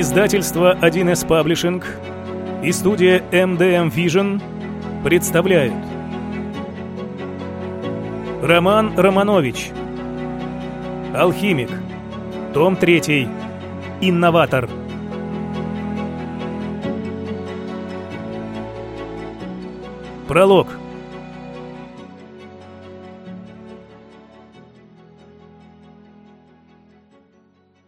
Издательство 1С Паблишинг и студия MDM Vision представляют. Роман Романович. Алхимик Том 3 Инноватор Пролог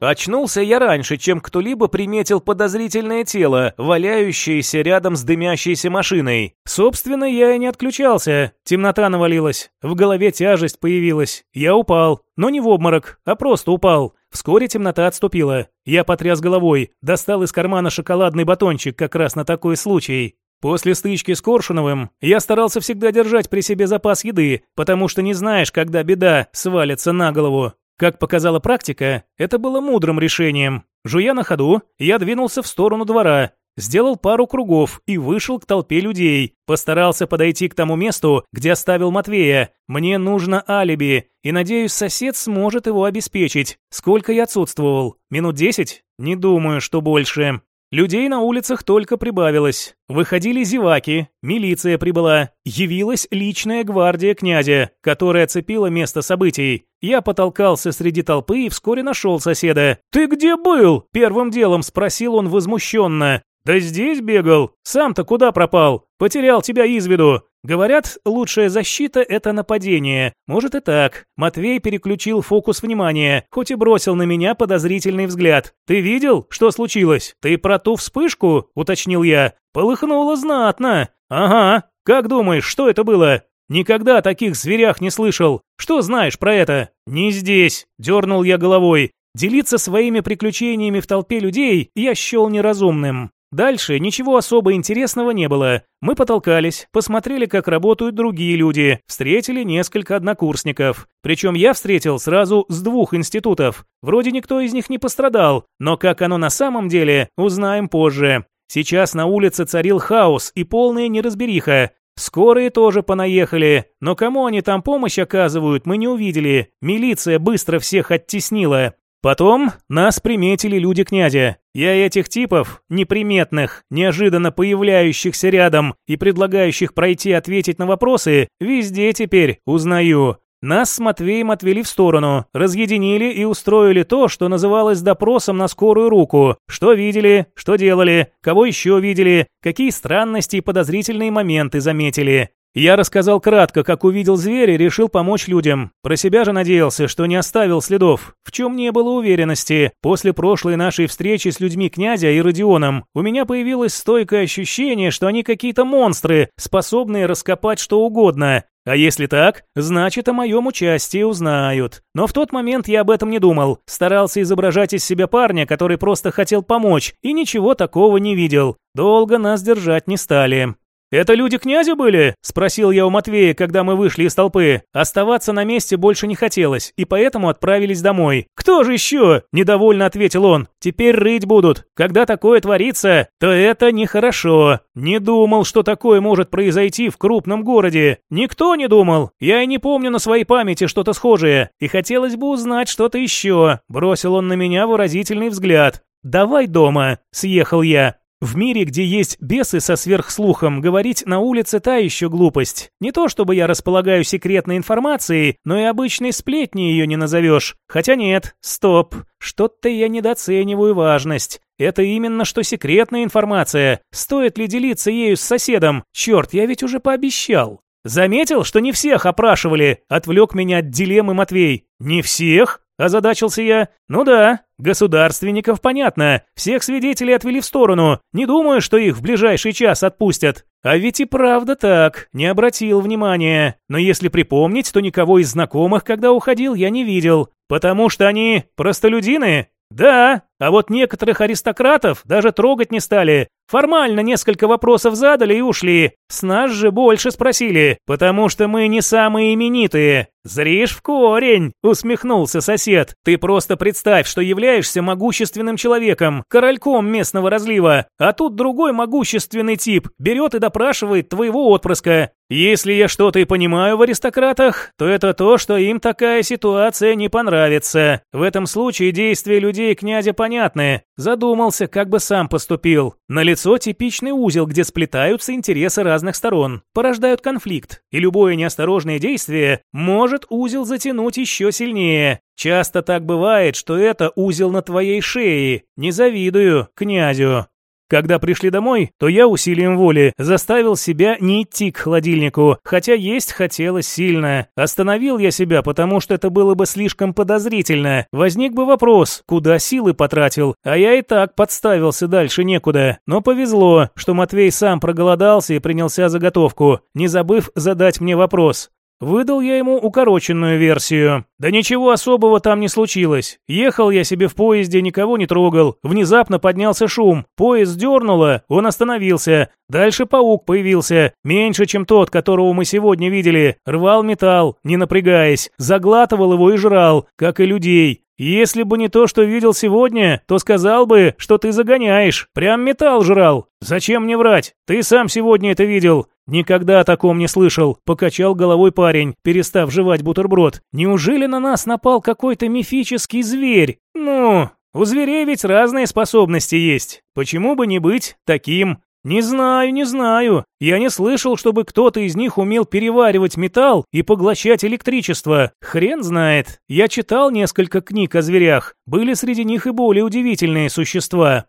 Очнулся я раньше, чем кто-либо приметил подозрительное тело, валяющееся рядом с дымящейся машиной. Собственно, я и не отключался. Темнота навалилась, в голове тяжесть появилась. Я упал, но не в обморок, а просто упал. Вскоре темнота отступила. Я потряс головой, достал из кармана шоколадный батончик как раз на такой случай. После стычки с Коршуновым я старался всегда держать при себе запас еды, потому что не знаешь, когда беда свалится на голову. Как показала практика, это было мудрым решением. Жуя на ходу, я двинулся в сторону двора, сделал пару кругов и вышел к толпе людей. Постарался подойти к тому месту, где оставил Матвея. Мне нужно алиби, и, надеюсь, сосед сможет его обеспечить. Сколько я отсутствовал? Минут десять? Не думаю, что больше. Людей на улицах только прибавилось. Выходили зеваки, милиция прибыла, явилась личная гвардия князя, которая цепила место событий. Я потолкался среди толпы и вскоре нашел соседа. «Ты где был?» – первым делом спросил он возмущенно. «Да здесь бегал. Сам-то куда пропал? Потерял тебя из виду. Говорят, лучшая защита – это нападение. Может и так. Матвей переключил фокус внимания, хоть и бросил на меня подозрительный взгляд. «Ты видел, что случилось? Ты про ту вспышку?» – уточнил я. «Полыхнуло знатно». «Ага. Как думаешь, что это было?» «Никогда о таких зверях не слышал. Что знаешь про это?» «Не здесь», – дернул я головой. Делиться своими приключениями в толпе людей я счел неразумным. Дальше ничего особо интересного не было. Мы потолкались, посмотрели, как работают другие люди, встретили несколько однокурсников. Причем я встретил сразу с двух институтов. Вроде никто из них не пострадал, но как оно на самом деле, узнаем позже. Сейчас на улице царил хаос и полная неразбериха. Скорые тоже понаехали, но кому они там помощь оказывают, мы не увидели. Милиция быстро всех оттеснила. Потом нас приметили люди князя. Я этих типов, неприметных, неожиданно появляющихся рядом и предлагающих пройти ответить на вопросы, везде теперь узнаю. Нас с Матвеем отвели в сторону, разъединили и устроили то, что называлось допросом на скорую руку. Что видели, что делали, кого еще видели, какие странности и подозрительные моменты заметили. Я рассказал кратко, как увидел зверя и решил помочь людям. Про себя же надеялся, что не оставил следов, в чем не было уверенности. После прошлой нашей встречи с людьми князя и Родионом у меня появилось стойкое ощущение, что они какие-то монстры, способные раскопать что угодно. А если так, значит о моем участии узнают. Но в тот момент я об этом не думал. Старался изображать из себя парня, который просто хотел помочь, и ничего такого не видел. Долго нас держать не стали. «Это люди князя были?» – спросил я у Матвея, когда мы вышли из толпы. Оставаться на месте больше не хотелось, и поэтому отправились домой. «Кто же еще?» – недовольно ответил он. «Теперь рыть будут. Когда такое творится, то это нехорошо. Не думал, что такое может произойти в крупном городе. Никто не думал. Я и не помню на своей памяти что-то схожее. И хотелось бы узнать что-то еще». Бросил он на меня выразительный взгляд. «Давай дома», – съехал я. В мире, где есть бесы со сверхслухом, говорить на улице та еще глупость. Не то чтобы я располагаю секретной информацией, но и обычной сплетни ее не назовешь. Хотя нет, стоп, что-то я недооцениваю важность. Это именно что секретная информация. Стоит ли делиться ею с соседом? Черт, я ведь уже пообещал. Заметил, что не всех опрашивали? Отвлек меня от дилеммы Матвей. Не всех? Озадачился я. Ну да, государственников понятно. Всех свидетелей отвели в сторону. Не думаю, что их в ближайший час отпустят. А ведь и правда так, не обратил внимания. Но если припомнить, то никого из знакомых, когда уходил, я не видел. Потому что они простолюдины? Да, а вот некоторых аристократов даже трогать не стали. Формально несколько вопросов задали и ушли. С нас же больше спросили, потому что мы не самые именитые. «Зришь в корень!» — усмехнулся сосед. «Ты просто представь, что являешься могущественным человеком, корольком местного разлива, а тут другой могущественный тип берет и допрашивает твоего отпрыска. Если я что-то и понимаю в аристократах, то это то, что им такая ситуация не понравится. В этом случае действия людей князя понятны. Задумался, как бы сам поступил. На лицо типичный узел, где сплетаются интересы разных сторон, порождают конфликт, и любое неосторожное действие может узел затянуть еще сильнее. Часто так бывает, что это узел на твоей шее. Не завидую князю. Когда пришли домой, то я усилием воли заставил себя не идти к холодильнику, хотя есть хотелось сильно. Остановил я себя, потому что это было бы слишком подозрительно. Возник бы вопрос, куда силы потратил, а я и так подставился дальше некуда. Но повезло, что Матвей сам проголодался и принялся заготовку, не забыв задать мне вопрос. Выдал я ему укороченную версию. Да ничего особого там не случилось. Ехал я себе в поезде, никого не трогал. Внезапно поднялся шум. Поезд дернуло, он остановился. Дальше паук появился. Меньше, чем тот, которого мы сегодня видели. Рвал металл, не напрягаясь. Заглатывал его и жрал, как и людей. Если бы не то, что видел сегодня, то сказал бы, что ты загоняешь. Прям металл жрал. Зачем мне врать? Ты сам сегодня это видел. Никогда о таком не слышал, покачал головой парень, перестав жевать бутерброд. Неужели на нас напал какой-то мифический зверь? Ну, у зверей ведь разные способности есть. Почему бы не быть таким? «Не знаю, не знаю. Я не слышал, чтобы кто-то из них умел переваривать металл и поглощать электричество. Хрен знает. Я читал несколько книг о зверях. Были среди них и более удивительные существа.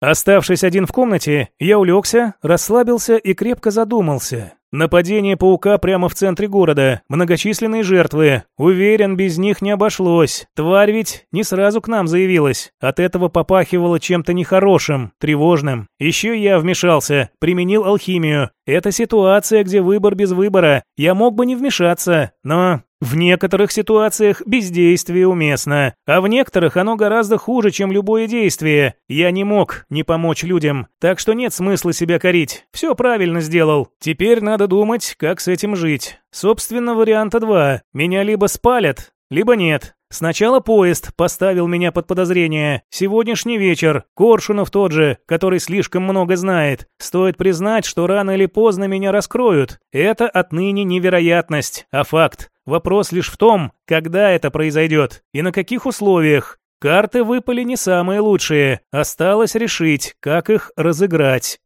Оставшись один в комнате, я улегся, расслабился и крепко задумался. Нападение паука прямо в центре города, многочисленные жертвы. Уверен, без них не обошлось. Тварь ведь не сразу к нам заявилась. От этого попахивало чем-то нехорошим, тревожным. Еще я вмешался, применил алхимию. Это ситуация, где выбор без выбора. Я мог бы не вмешаться, но в некоторых ситуациях бездействие уместно, а в некоторых оно гораздо хуже, чем любое действие. Я не мог не помочь людям, так что нет смысла себя корить. Все правильно сделал. Теперь надо думать, как с этим жить. Собственно, варианта два. Меня либо спалят, либо нет. Сначала поезд поставил меня под подозрение. Сегодняшний вечер. Коршунов тот же, который слишком много знает. Стоит признать, что рано или поздно меня раскроют. Это отныне невероятность, а факт. Вопрос лишь в том, когда это произойдет и на каких условиях. Карты выпали не самые лучшие. Осталось решить, как их разыграть.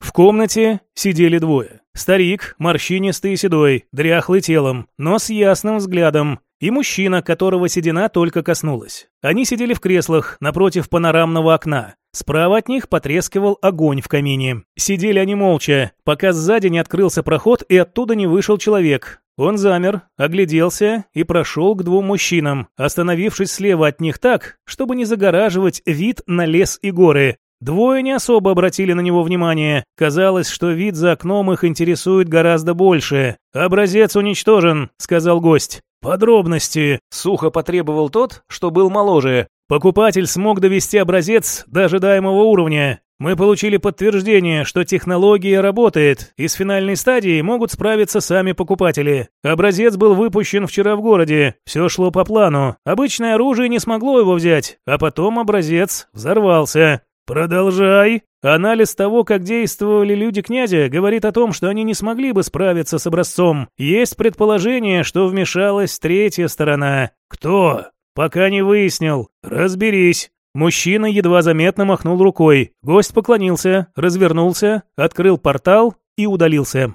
В комнате сидели двое. Старик, морщинистый и седой, дряхлый телом, но с ясным взглядом, и мужчина, которого седина только коснулась. Они сидели в креслах напротив панорамного окна. Справа от них потрескивал огонь в камине. Сидели они молча, пока сзади не открылся проход и оттуда не вышел человек. Он замер, огляделся и прошел к двум мужчинам, остановившись слева от них так, чтобы не загораживать вид на лес и горы. Двое не особо обратили на него внимание. Казалось, что вид за окном их интересует гораздо больше. «Образец уничтожен», — сказал гость. «Подробности», — сухо потребовал тот, что был моложе. «Покупатель смог довести образец до ожидаемого уровня. Мы получили подтверждение, что технология работает, и с финальной стадией могут справиться сами покупатели. Образец был выпущен вчера в городе, все шло по плану. Обычное оружие не смогло его взять, а потом образец взорвался. «Продолжай!» Анализ того, как действовали люди князя, говорит о том, что они не смогли бы справиться с образцом. Есть предположение, что вмешалась третья сторона. Кто? Пока не выяснил. Разберись. Мужчина едва заметно махнул рукой. Гость поклонился, развернулся, открыл портал и удалился.